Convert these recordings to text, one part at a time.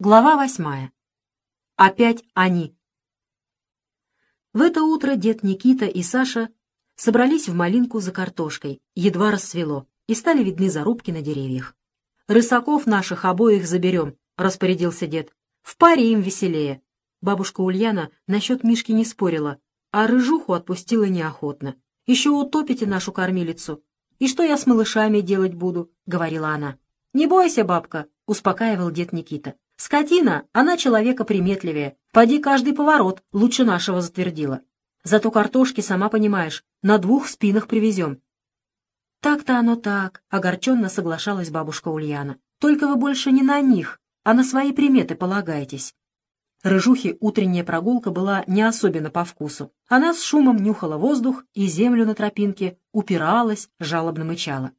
Глава восьмая. Опять они. В это утро дед Никита и Саша собрались в малинку за картошкой, едва рассвело, и стали видны зарубки на деревьях. «Рысаков наших обоих заберем», — распорядился дед. «В паре им веселее». Бабушка Ульяна насчет Мишки не спорила, а рыжуху отпустила неохотно. «Еще утопите нашу кормилицу. И что я с малышами делать буду?» — говорила она. «Не бойся, бабка», — успокаивал дед Никита. Скотина, она человека приметливее. Поди каждый поворот лучше нашего затвердила. Зато картошки, сама понимаешь, на двух спинах привезем. Так-то оно так, огорченно соглашалась бабушка Ульяна. Только вы больше не на них, а на свои приметы полагаетесь. Рыжухе утренняя прогулка была не особенно по вкусу. Она с шумом нюхала воздух и землю на тропинке, упиралась, жалобно мычала.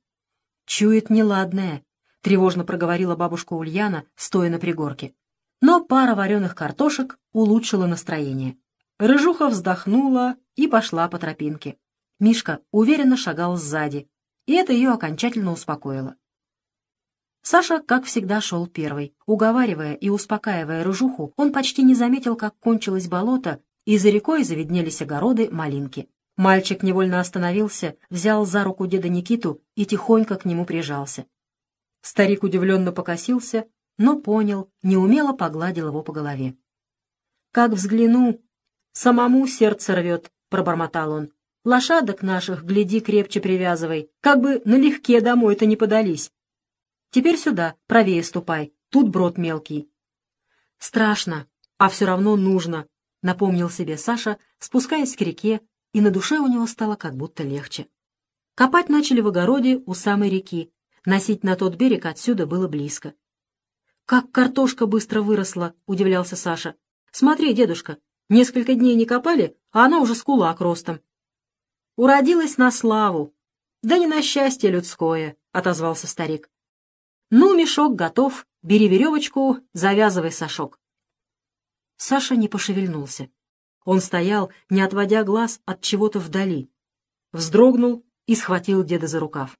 Чует неладное, — тревожно проговорила бабушка Ульяна, стоя на пригорке. Но пара вареных картошек улучшила настроение. Рыжуха вздохнула и пошла по тропинке. Мишка уверенно шагал сзади, и это ее окончательно успокоило. Саша, как всегда, шел первый. Уговаривая и успокаивая рыжуху, он почти не заметил, как кончилось болото, и за рекой заведнелись огороды малинки. Мальчик невольно остановился, взял за руку деда Никиту и тихонько к нему прижался. Старик удивленно покосился, но понял, неумело погладил его по голове. «Как взгляну, самому сердце рвет», — пробормотал он. «Лошадок наших, гляди, крепче привязывай, как бы налегке домой-то не подались. Теперь сюда, правее ступай, тут брод мелкий». «Страшно, а все равно нужно», — напомнил себе Саша, спускаясь к реке, и на душе у него стало как будто легче. Копать начали в огороде у самой реки, Носить на тот берег отсюда было близко. «Как картошка быстро выросла!» — удивлялся Саша. «Смотри, дедушка, несколько дней не копали, а она уже с кулак ростом». «Уродилась на славу!» «Да не на счастье людское!» — отозвался старик. «Ну, мешок готов, бери веревочку, завязывай сашок». Саша не пошевельнулся. Он стоял, не отводя глаз от чего-то вдали. Вздрогнул и схватил деда за рукав.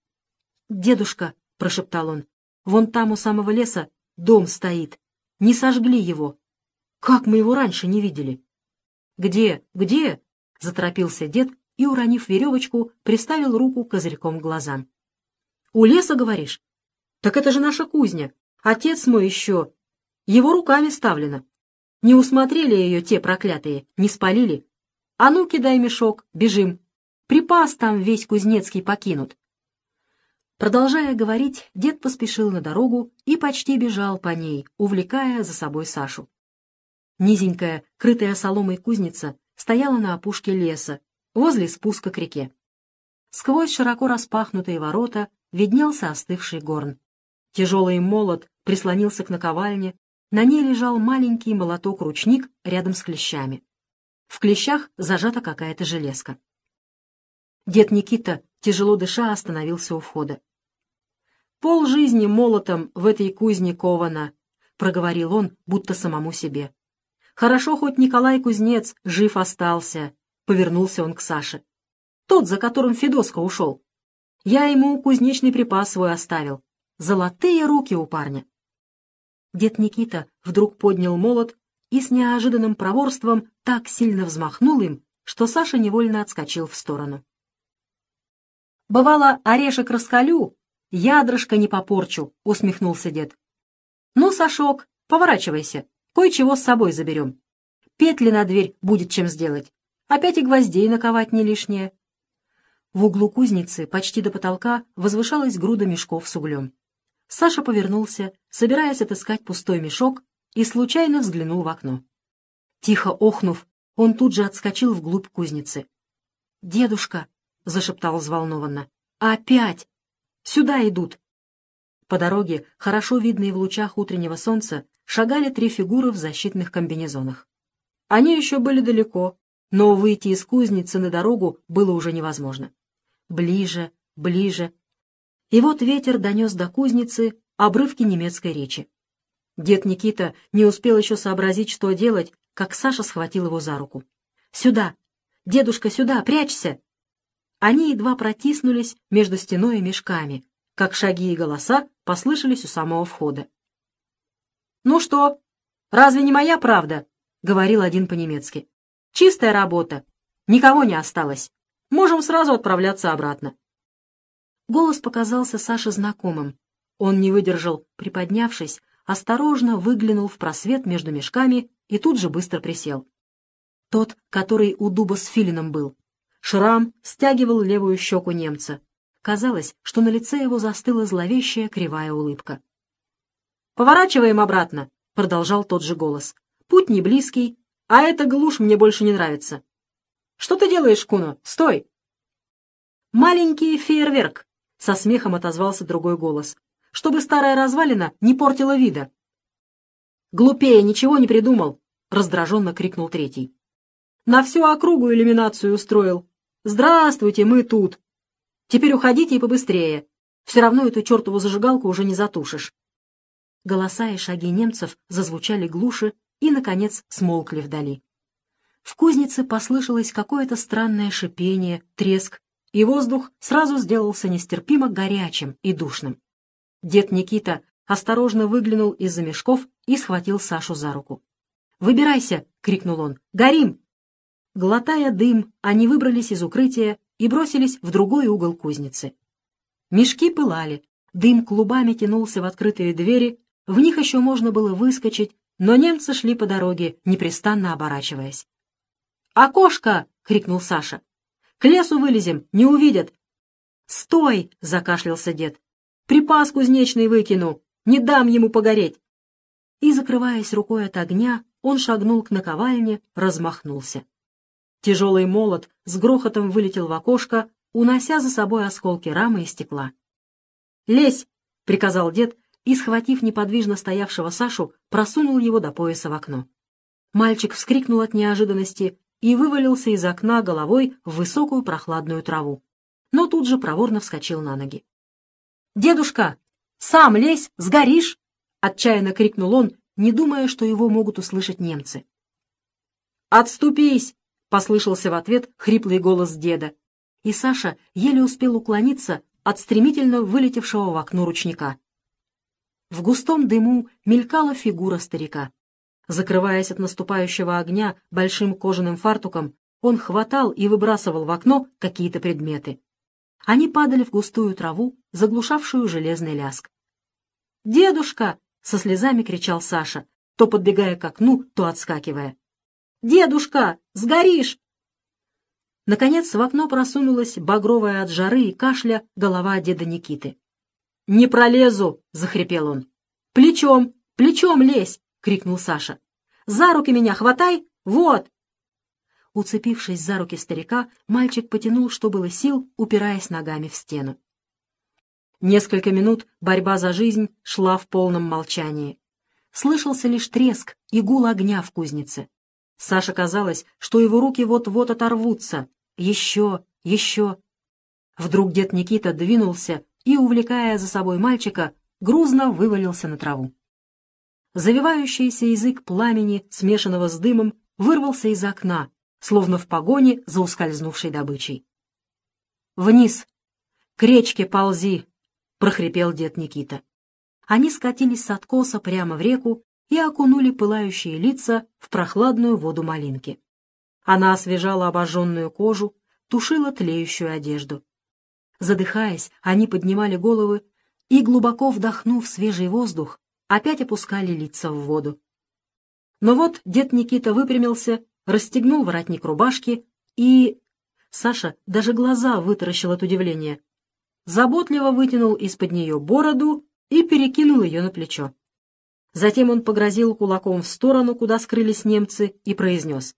«Дедушка», — прошептал он, — «вон там у самого леса дом стоит. Не сожгли его. Как мы его раньше не видели?» «Где? Где?» — заторопился дед и, уронив веревочку, приставил руку козырьком к глазам. «У леса, говоришь? Так это же наша кузня. Отец мой еще. Его руками ставлено. Не усмотрели ее те проклятые, не спалили. А ну, кидай мешок, бежим. Припас там весь кузнецкий покинут. Продолжая говорить, дед поспешил на дорогу и почти бежал по ней, увлекая за собой Сашу. Низенькая, крытая соломой кузница стояла на опушке леса, возле спуска к реке. Сквозь широко распахнутые ворота виднелся остывший горн. Тяжелый молот прислонился к наковальне, на ней лежал маленький молоток-ручник рядом с клещами. В клещах зажата какая-то железка. Дед Никита, тяжело дыша, остановился у входа. Пол жизни молотом в этой кузне кована, — проговорил он, будто самому себе. Хорошо, хоть Николай Кузнец жив остался, — повернулся он к Саше. Тот, за которым Федоска ушел. Я ему кузнечный припас свой оставил. Золотые руки у парня. Дед Никита вдруг поднял молот и с неожиданным проворством так сильно взмахнул им, что Саша невольно отскочил в сторону. Бывало, орешек раскалю, Ядрышко не попорчу, — усмехнулся дед. — Ну, Сашок, поворачивайся, кое-чего с собой заберем. Петли на дверь будет чем сделать. Опять и гвоздей наковать не лишнее. В углу кузницы, почти до потолка, возвышалась груда мешков с углем. Саша повернулся, собираясь отыскать пустой мешок, и случайно взглянул в окно. Тихо охнув, он тут же отскочил вглубь кузницы. «Дедушка!» — зашептал взволнованно. «Опять!» Сюда идут!» По дороге, хорошо видные в лучах утреннего солнца, шагали три фигуры в защитных комбинезонах. Они еще были далеко, но выйти из кузницы на дорогу было уже невозможно. Ближе, ближе. И вот ветер донес до кузницы обрывки немецкой речи. Дед Никита не успел еще сообразить, что делать, как Саша схватил его за руку. «Сюда! Дедушка, сюда! Прячься!» Они едва протиснулись между стеной и мешками, как шаги и голоса послышались у самого входа. «Ну что, Разве не моя правда?» — говорил один по-немецки. «Чистая работа. Никого не осталось. Можем сразу отправляться обратно». Голос показался Саше знакомым. Он не выдержал, приподнявшись, осторожно выглянул в просвет между мешками и тут же быстро присел. Тот, который у дуба с филином был. Шрам стягивал левую щеку немца. Казалось, что на лице его застыла зловещая кривая улыбка. «Поворачиваем обратно», — продолжал тот же голос. «Путь не близкий, а эта глушь мне больше не нравится». «Что ты делаешь, Куно? Стой!» «Маленький фейерверк», — со смехом отозвался другой голос, «чтобы старая развалина не портила вида». «Глупее ничего не придумал», — раздраженно крикнул третий. «На всю округу иллюминацию устроил. Здравствуйте, мы тут. Теперь уходите и побыстрее. Все равно эту чертову зажигалку уже не затушишь». Голоса и шаги немцев зазвучали глуше и, наконец, смолкли вдали. В кузнице послышалось какое-то странное шипение, треск, и воздух сразу сделался нестерпимо горячим и душным. Дед Никита осторожно выглянул из-за мешков и схватил Сашу за руку. «Выбирайся!» — крикнул он. «Горим!» Глотая дым, они выбрались из укрытия и бросились в другой угол кузницы. Мешки пылали, дым клубами тянулся в открытые двери, в них еще можно было выскочить, но немцы шли по дороге, непрестанно оборачиваясь. «Окошко!» — крикнул Саша. «К лесу вылезем, не увидят!» «Стой!» — закашлялся дед. «Припас кузнечный выкину! Не дам ему погореть!» И, закрываясь рукой от огня, он шагнул к наковальне, размахнулся. Тяжелый молот с грохотом вылетел в окошко, унося за собой осколки рамы и стекла. «Лезь!» — приказал дед, и, схватив неподвижно стоявшего Сашу, просунул его до пояса в окно. Мальчик вскрикнул от неожиданности и вывалился из окна головой в высокую прохладную траву, но тут же проворно вскочил на ноги. «Дедушка, сам лезь, сгоришь!» — отчаянно крикнул он, не думая, что его могут услышать немцы. «Отступись!» — послышался в ответ хриплый голос деда, и Саша еле успел уклониться от стремительно вылетевшего в окно ручника. В густом дыму мелькала фигура старика. Закрываясь от наступающего огня большим кожаным фартуком, он хватал и выбрасывал в окно какие-то предметы. Они падали в густую траву, заглушавшую железный ляск. «Дедушка!» — со слезами кричал Саша, то подбегая к окну, то отскакивая. «Дедушка! Сгоришь!» Наконец в окно просунулась багровая от жары и кашля голова деда Никиты. «Не пролезу!» — захрипел он. «Плечом! Плечом лезь!» — крикнул Саша. «За руки меня хватай! Вот!» Уцепившись за руки старика, мальчик потянул, что было сил, упираясь ногами в стену. Несколько минут борьба за жизнь шла в полном молчании. Слышался лишь треск и гул огня в кузнице. Саше казалось, что его руки вот-вот оторвутся. Еще, еще. Вдруг дед Никита двинулся и, увлекая за собой мальчика, грузно вывалился на траву. Завивающийся язык пламени, смешанного с дымом, вырвался из окна, словно в погоне за ускользнувшей добычей. «Вниз! К речке ползи!» — прохрипел дед Никита. Они скатились с откоса прямо в реку и окунули пылающие лица в прохладную воду малинки. Она освежала обожженную кожу, тушила тлеющую одежду. Задыхаясь, они поднимали головы и, глубоко вдохнув свежий воздух, опять опускали лица в воду. Но вот дед Никита выпрямился, расстегнул воротник рубашки и... Саша даже глаза вытаращил от удивления. Заботливо вытянул из-под нее бороду и перекинул ее на плечо. Затем он погрозил кулаком в сторону, куда скрылись немцы, и произнес.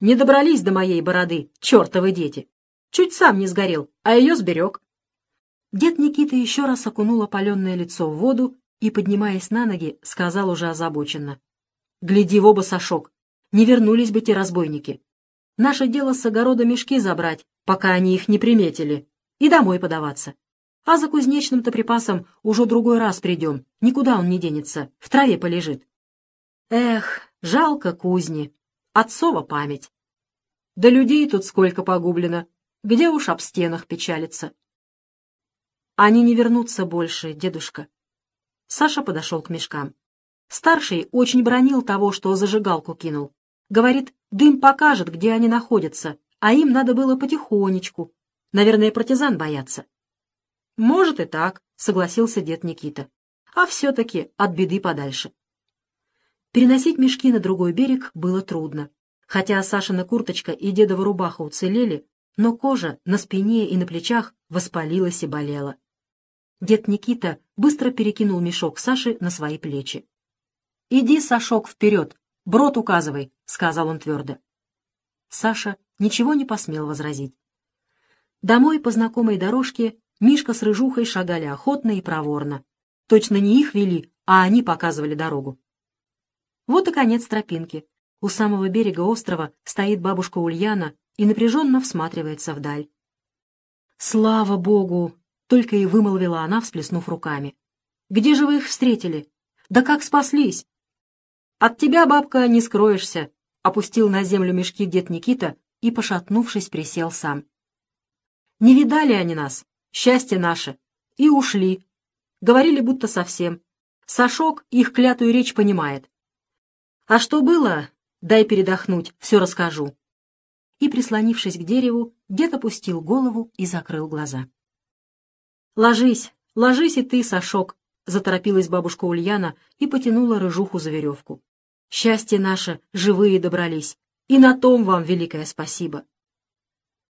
«Не добрались до моей бороды, чертовы дети! Чуть сам не сгорел, а ее сберег. Дед Никита еще раз окунул опаленное лицо в воду и, поднимаясь на ноги, сказал уже озабоченно. «Гляди в оба, Сашок, не вернулись бы те разбойники. Наше дело с огорода мешки забрать, пока они их не приметили, и домой подаваться. А за кузнечным-то припасом уже другой раз придем, никуда он не денется, в траве полежит. Эх, жалко кузни, отцова память. Да людей тут сколько погублено, где уж об стенах печалиться. Они не вернутся больше, дедушка. Саша подошел к мешкам. Старший очень бронил того, что зажигалку кинул. Говорит, дым покажет, где они находятся, а им надо было потихонечку. Наверное, партизан боятся. «Может и так», — согласился дед Никита. «А все-таки от беды подальше». Переносить мешки на другой берег было трудно. Хотя Сашина курточка и дедова рубаха уцелели, но кожа на спине и на плечах воспалилась и болела. Дед Никита быстро перекинул мешок Саши на свои плечи. «Иди, Сашок, вперед! Брод указывай!» — сказал он твердо. Саша ничего не посмел возразить. Домой по знакомой дорожке Мишка с Рыжухой шагали охотно и проворно. Точно не их вели, а они показывали дорогу. Вот и конец тропинки. У самого берега острова стоит бабушка Ульяна и напряженно всматривается вдаль. «Слава Богу!» — только и вымолвила она, всплеснув руками. «Где же вы их встретили? Да как спаслись?» «От тебя, бабка, не скроешься!» — опустил на землю мешки дед Никита и, пошатнувшись, присел сам. «Не видали они нас, счастье наше, и ушли. Говорили, будто совсем. Сашок их клятую речь понимает. А что было, дай передохнуть, все расскажу. И, прислонившись к дереву, дед опустил голову и закрыл глаза. «Ложись, ложись и ты, Сашок», — заторопилась бабушка Ульяна и потянула рыжуху за веревку. «Счастье наше, живые добрались, и на том вам великое спасибо».